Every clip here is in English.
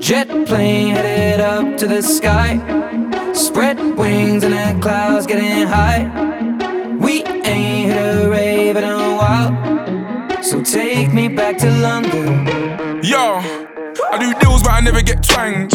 Jet plane headed up to the sky. Spread wings and the clouds getting high. We ain't hit a rave in a while. So take me back to London. Yo, I do deals, but I never get twanged.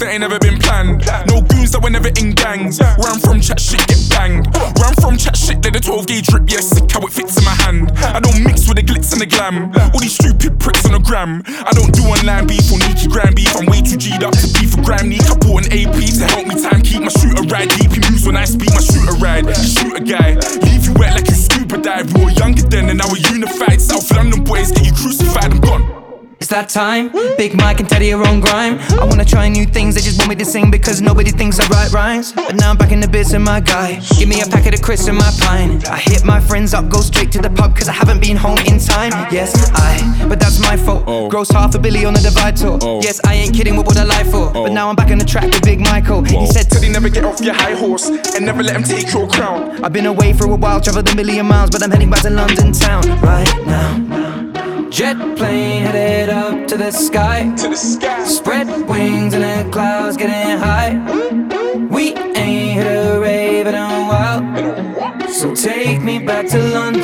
Moves that ain't never been planned. No goons that were never in gangs. Where I'm from, chat shit get banged. Where I'm from, chat shit, let the 12 gauge drip. Yeah, sick how it fits in my hand. I don't mix with the glitz and the glam. All these stupid pricks on the gram. I don't do online beef or Nikki Gram beef. I'm way too G'd up to beef for gram. Need I bought an AP to help me time keep my shooter ride. Deep he moves when I speak my shooter ride. Shoot a guy, leave you wet like you scuba dive. We were younger then and now we're unified. South London boys get you crucified. I'm gone. It's that time. Big Mike and Teddy are on grime. I wanna try new things, they just want me to sing because nobody thinks I write rhymes. But now I'm back in the bits of my guy. Give me a packet of crisps and my pine. I hit my friends up, go straight to the pub cause I haven't been home in time. Yes, I, but that's my fault. Oh. Gross half a billy on the divide tour. Oh. Yes, I ain't kidding, what would I lie for? But oh. now I'm back on the track with Big Michael. He said, Teddy, never get off your high horse and never let him take your crown. I've been away for a while, traveled a million miles, but I'm heading back to London town right the sky. To the sky. Spread wings and the clouds getting high. We ain't hit a rave in a while. So take me back to London.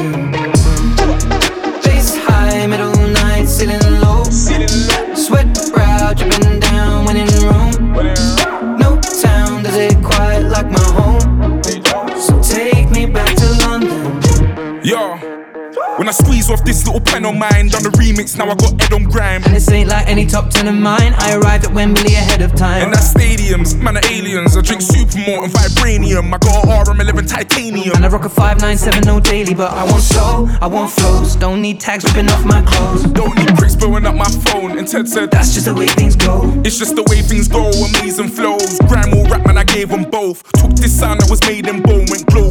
When I squeeze off this little pen on mine, done the remix, now I got Ed on grime. And this ain't like any top ten of mine. I arrived at Wembley ahead of time. And that's stadiums, man, are aliens. I drink supermalt and vibranium. I got RM11 titanium. And I rock a 5970 daily, but I want soul, I want flows. Don't need tags ripping off my clothes. Don't need bricks blowing up my phone. And Ted said, That's just the way things go. It's just the way things go, amazing flows. Grime or rap, man, I gave them both. Took this sound that was made in Bow, went global,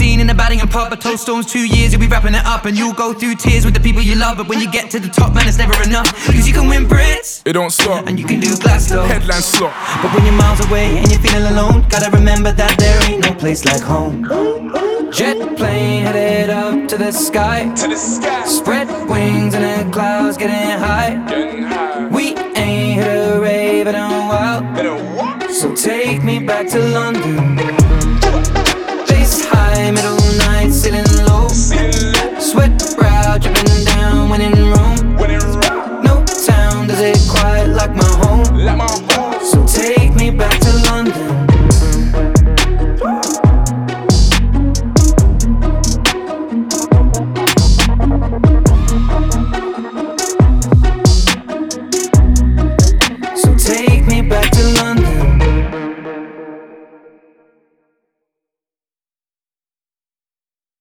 2015 in the batting and pub, but Toast Stones two years, you'll be wrapping it up. And you'll go through tears with the people you love. But when you get to the top, man, it's never enough. Cause you can win Brits, It don't stop. and you can do Glasgow. Headline slot. But when you're miles away and you're feeling alone, gotta remember that there ain't no place like home. Jet plane headed up to the sky. To the sky. Spread wings and the clouds getting high. Getting high. We ain't hit a rave in a while. A? So take me back to London. Middle night, ceiling low. Sweat brow dripping down when in No town does it like my home. So take me back to London.